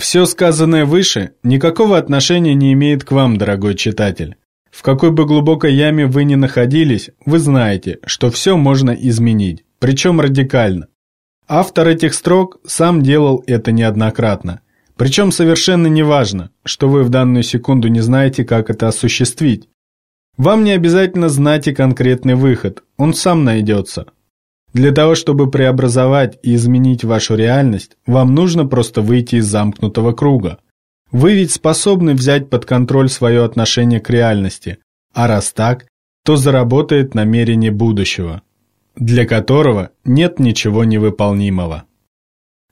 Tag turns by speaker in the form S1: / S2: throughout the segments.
S1: Все сказанное выше никакого отношения не имеет к вам, дорогой читатель. В какой бы глубокой яме вы ни находились, вы знаете, что все можно изменить, причем радикально. Автор этих строк сам делал это неоднократно. Причем совершенно не важно, что вы в данную секунду не знаете, как это осуществить. Вам не обязательно знать и конкретный выход, он сам найдется. Для того, чтобы преобразовать и изменить вашу реальность, вам нужно просто выйти из замкнутого круга. Вы ведь способны взять под контроль свое отношение к реальности, а раз так, то заработает намерение будущего, для которого нет ничего невыполнимого.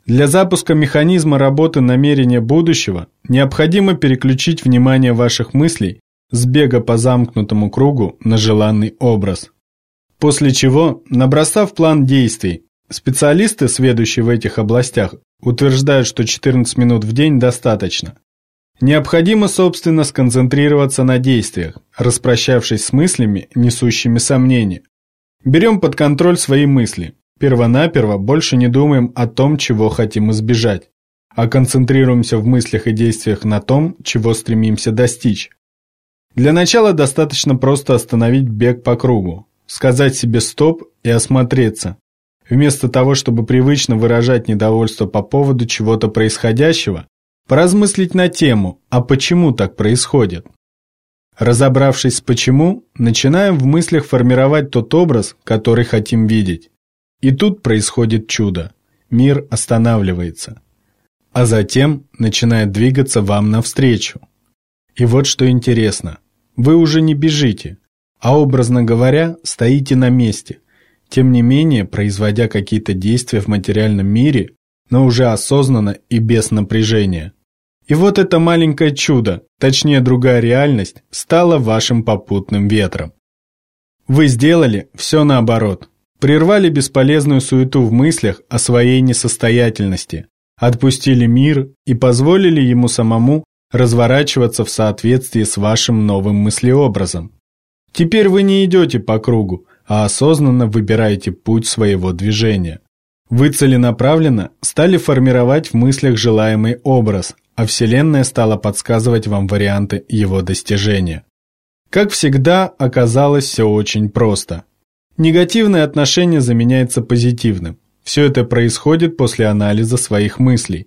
S1: Для запуска механизма работы намерения будущего необходимо переключить внимание ваших мыслей с бега по замкнутому кругу на желанный образ. После чего, набросав план действий, специалисты, сведущие в этих областях, утверждают, что 14 минут в день достаточно. Необходимо, собственно, сконцентрироваться на действиях, распрощавшись с мыслями, несущими сомнения. Берем под контроль свои мысли. Первонаперво больше не думаем о том, чего хотим избежать, а концентрируемся в мыслях и действиях на том, чего стремимся достичь. Для начала достаточно просто остановить бег по кругу, сказать себе «стоп» и осмотреться. Вместо того, чтобы привычно выражать недовольство по поводу чего-то происходящего, поразмыслить на тему «а почему так происходит?». Разобравшись с «почему», начинаем в мыслях формировать тот образ, который хотим видеть. И тут происходит чудо. Мир останавливается. А затем начинает двигаться вам навстречу. И вот что интересно. Вы уже не бежите, а образно говоря, стоите на месте, тем не менее производя какие-то действия в материальном мире, но уже осознанно и без напряжения. И вот это маленькое чудо, точнее другая реальность, стала вашим попутным ветром. Вы сделали все наоборот. Прервали бесполезную суету в мыслях о своей несостоятельности, отпустили мир и позволили ему самому разворачиваться в соответствии с вашим новым мыслеобразом. Теперь вы не идете по кругу, а осознанно выбираете путь своего движения. Вы целенаправленно стали формировать в мыслях желаемый образ, а Вселенная стала подсказывать вам варианты его достижения. Как всегда, оказалось все очень просто. Негативное отношение заменяется позитивным. Все это происходит после анализа своих мыслей.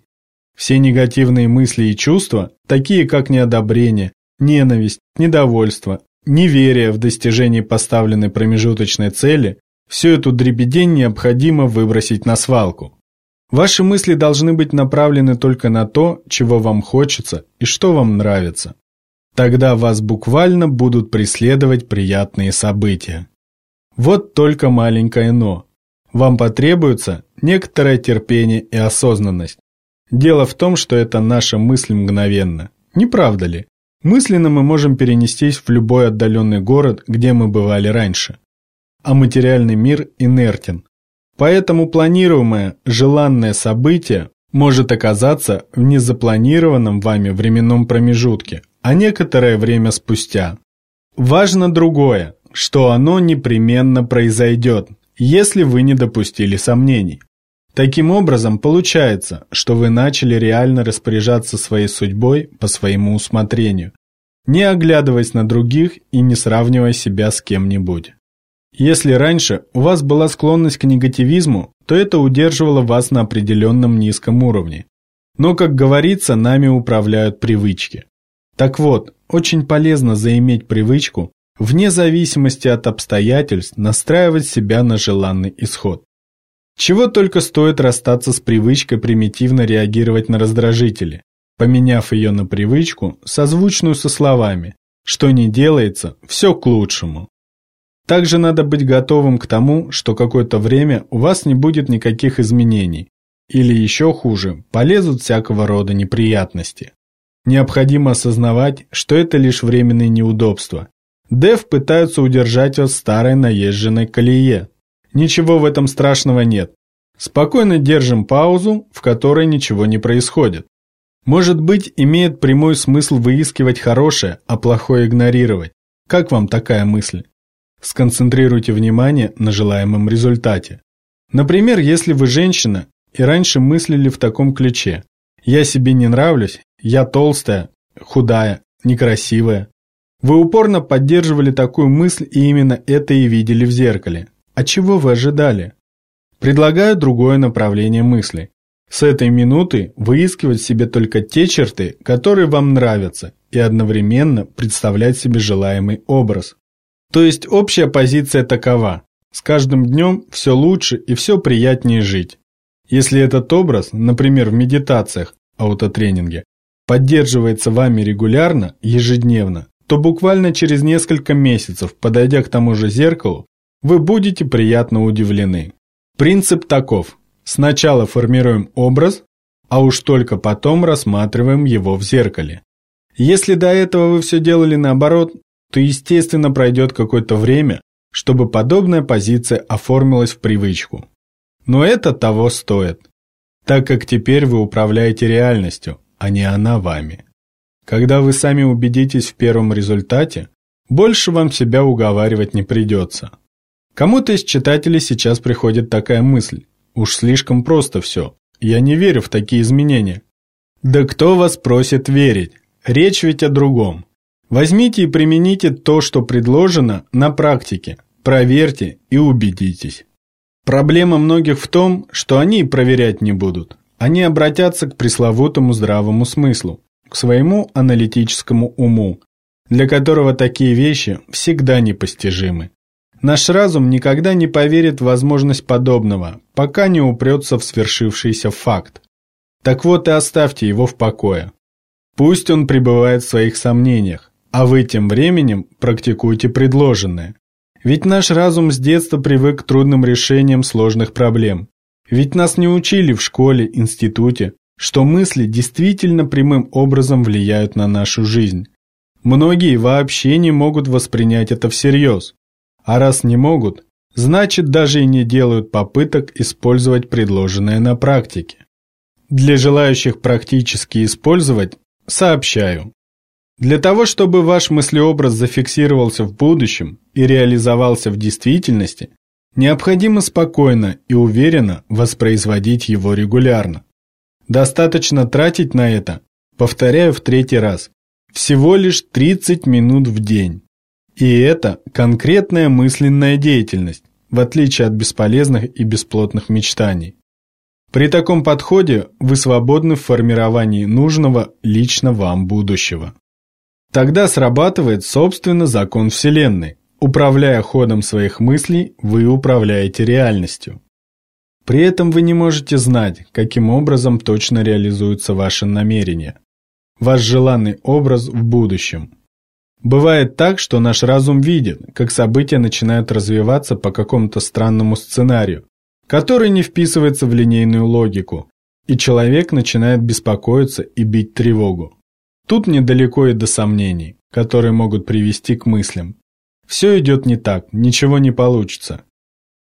S1: Все негативные мысли и чувства, такие как неодобрение, ненависть, недовольство, неверие в достижении поставленной промежуточной цели, всю эту дребедень необходимо выбросить на свалку. Ваши мысли должны быть направлены только на то, чего вам хочется и что вам нравится. Тогда вас буквально будут преследовать приятные события. Вот только маленькое «но». Вам потребуется некоторое терпение и осознанность. Дело в том, что это наша мысль мгновенно. Не правда ли? Мысленно мы можем перенестись в любой отдаленный город, где мы бывали раньше. А материальный мир инертен. Поэтому планируемое, желанное событие может оказаться в незапланированном вами временном промежутке, а некоторое время спустя. Важно другое, что оно непременно произойдет, если вы не допустили сомнений. Таким образом, получается, что вы начали реально распоряжаться своей судьбой по своему усмотрению, не оглядываясь на других и не сравнивая себя с кем-нибудь. Если раньше у вас была склонность к негативизму, то это удерживало вас на определенном низком уровне. Но, как говорится, нами управляют привычки. Так вот, очень полезно заиметь привычку, вне зависимости от обстоятельств, настраивать себя на желанный исход. Чего только стоит расстаться с привычкой примитивно реагировать на раздражители, поменяв ее на привычку, созвучную со словами «что не делается, все к лучшему». Также надо быть готовым к тому, что какое-то время у вас не будет никаких изменений, или еще хуже, полезут всякого рода неприятности. Необходимо осознавать, что это лишь временные неудобства. Дев пытаются удержать вас в старой наезженной колее, Ничего в этом страшного нет. Спокойно держим паузу, в которой ничего не происходит. Может быть, имеет прямой смысл выискивать хорошее, а плохое игнорировать. Как вам такая мысль? Сконцентрируйте внимание на желаемом результате. Например, если вы женщина и раньше мыслили в таком ключе. «я себе не нравлюсь», «я толстая», «худая», «некрасивая». Вы упорно поддерживали такую мысль и именно это и видели в зеркале. А чего вы ожидали? Предлагаю другое направление мысли. С этой минуты выискивать себе только те черты, которые вам нравятся, и одновременно представлять себе желаемый образ. То есть общая позиция такова. С каждым днем все лучше и все приятнее жить. Если этот образ, например, в медитациях, аутотренинге, поддерживается вами регулярно, ежедневно, то буквально через несколько месяцев, подойдя к тому же зеркалу, вы будете приятно удивлены. Принцип таков. Сначала формируем образ, а уж только потом рассматриваем его в зеркале. Если до этого вы все делали наоборот, то естественно пройдет какое-то время, чтобы подобная позиция оформилась в привычку. Но это того стоит, так как теперь вы управляете реальностью, а не она вами. Когда вы сами убедитесь в первом результате, больше вам себя уговаривать не придется. Кому-то из читателей сейчас приходит такая мысль. Уж слишком просто все. Я не верю в такие изменения. Да кто вас просит верить? Речь ведь о другом. Возьмите и примените то, что предложено, на практике. Проверьте и убедитесь. Проблема многих в том, что они проверять не будут. Они обратятся к пресловутому здравому смыслу, к своему аналитическому уму, для которого такие вещи всегда непостижимы. Наш разум никогда не поверит в возможность подобного, пока не упрется в свершившийся факт. Так вот и оставьте его в покое. Пусть он пребывает в своих сомнениях, а вы тем временем практикуйте предложенное. Ведь наш разум с детства привык к трудным решениям сложных проблем. Ведь нас не учили в школе, институте, что мысли действительно прямым образом влияют на нашу жизнь. Многие вообще не могут воспринять это всерьез. А раз не могут, значит даже и не делают попыток использовать предложенное на практике. Для желающих практически использовать, сообщаю. Для того, чтобы ваш мыслеобраз зафиксировался в будущем и реализовался в действительности, необходимо спокойно и уверенно воспроизводить его регулярно. Достаточно тратить на это, повторяю в третий раз, всего лишь 30 минут в день. И это конкретная мысленная деятельность, в отличие от бесполезных и бесплотных мечтаний. При таком подходе вы свободны в формировании нужного лично вам будущего. Тогда срабатывает, собственно, закон Вселенной. Управляя ходом своих мыслей, вы управляете реальностью. При этом вы не можете знать, каким образом точно реализуются ваши намерения. Ваш желанный образ в будущем – Бывает так, что наш разум видит, как события начинают развиваться по какому-то странному сценарию, который не вписывается в линейную логику, и человек начинает беспокоиться и бить тревогу. Тут недалеко и до сомнений, которые могут привести к мыслям. Все идет не так, ничего не получится.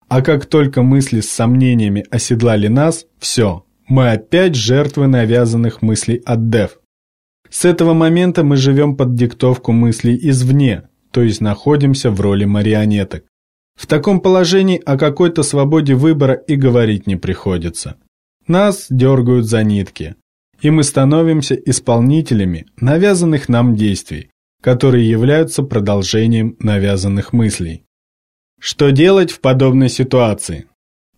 S1: А как только мысли с сомнениями оседлали нас, все, мы опять жертвы навязанных мыслей от Дев. С этого момента мы живем под диктовку мыслей извне, то есть находимся в роли марионеток. В таком положении о какой-то свободе выбора и говорить не приходится. Нас дергают за нитки, и мы становимся исполнителями навязанных нам действий, которые являются продолжением навязанных мыслей. Что делать в подобной ситуации?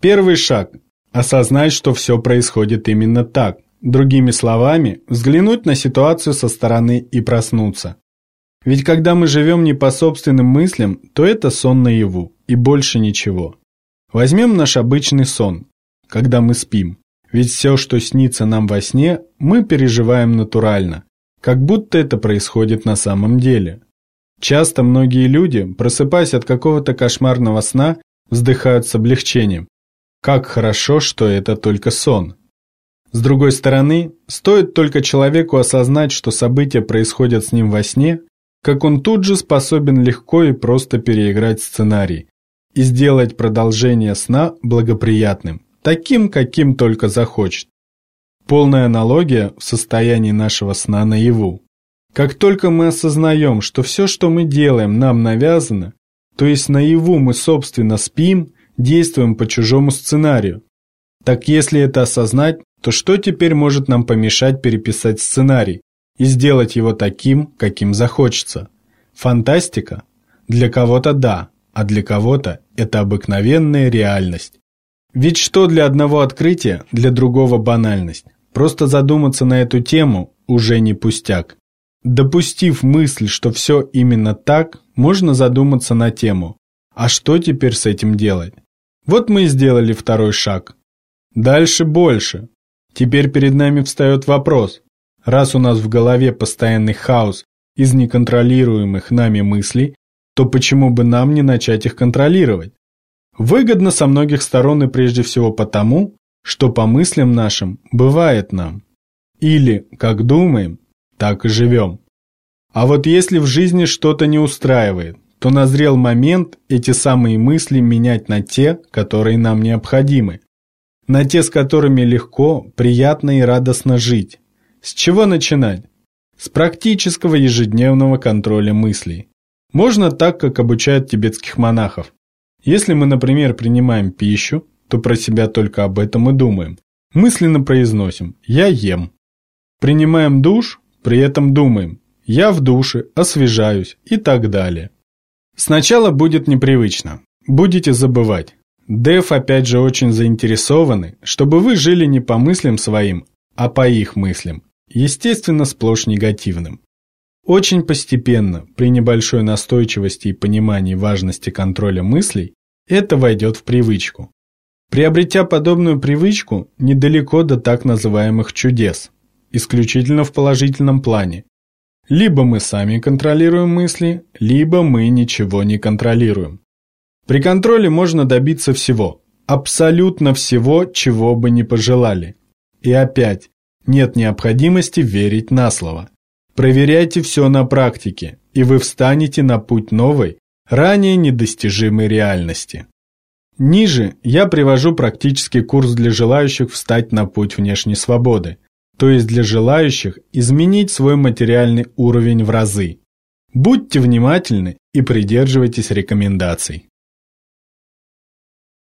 S1: Первый шаг – осознать, что все происходит именно так, Другими словами, взглянуть на ситуацию со стороны и проснуться. Ведь когда мы живем не по собственным мыслям, то это сон наяву, и больше ничего. Возьмем наш обычный сон, когда мы спим. Ведь все, что снится нам во сне, мы переживаем натурально, как будто это происходит на самом деле. Часто многие люди, просыпаясь от какого-то кошмарного сна, вздыхают с облегчением. Как хорошо, что это только сон. С другой стороны, стоит только человеку осознать, что события происходят с ним во сне, как он тут же способен легко и просто переиграть сценарий и сделать продолжение сна благоприятным, таким, каким только захочет. Полная аналогия в состоянии нашего сна наяву. Как только мы осознаем, что все, что мы делаем, нам навязано, то есть наяву мы, собственно, спим, действуем по чужому сценарию, так если это осознать, то что теперь может нам помешать переписать сценарий и сделать его таким, каким захочется? Фантастика? Для кого-то да, а для кого-то это обыкновенная реальность. Ведь что для одного открытия, для другого банальность. Просто задуматься на эту тему уже не пустяк. Допустив мысль, что все именно так, можно задуматься на тему, а что теперь с этим делать? Вот мы и сделали второй шаг. Дальше больше. Теперь перед нами встает вопрос. Раз у нас в голове постоянный хаос из неконтролируемых нами мыслей, то почему бы нам не начать их контролировать? Выгодно со многих сторон и прежде всего потому, что по мыслям нашим бывает нам. Или, как думаем, так и живем. А вот если в жизни что-то не устраивает, то назрел момент эти самые мысли менять на те, которые нам необходимы. На те, с которыми легко, приятно и радостно жить. С чего начинать? С практического ежедневного контроля мыслей. Можно так, как обучают тибетских монахов. Если мы, например, принимаем пищу, то про себя только об этом и думаем. Мысленно произносим «я ем». Принимаем душ, при этом думаем «я в душе, освежаюсь» и так далее. Сначала будет непривычно, будете забывать. Дев опять же очень заинтересованы, чтобы вы жили не по мыслям своим, а по их мыслям, естественно сплошь негативным. Очень постепенно, при небольшой настойчивости и понимании важности контроля мыслей, это войдет в привычку. Приобретя подобную привычку, недалеко до так называемых чудес, исключительно в положительном плане. Либо мы сами контролируем мысли, либо мы ничего не контролируем. При контроле можно добиться всего, абсолютно всего, чего бы ни пожелали. И опять, нет необходимости верить на слово. Проверяйте все на практике, и вы встанете на путь новой, ранее недостижимой реальности. Ниже я привожу практический курс для желающих встать на путь внешней свободы, то есть для желающих изменить свой материальный уровень в разы. Будьте внимательны и придерживайтесь рекомендаций.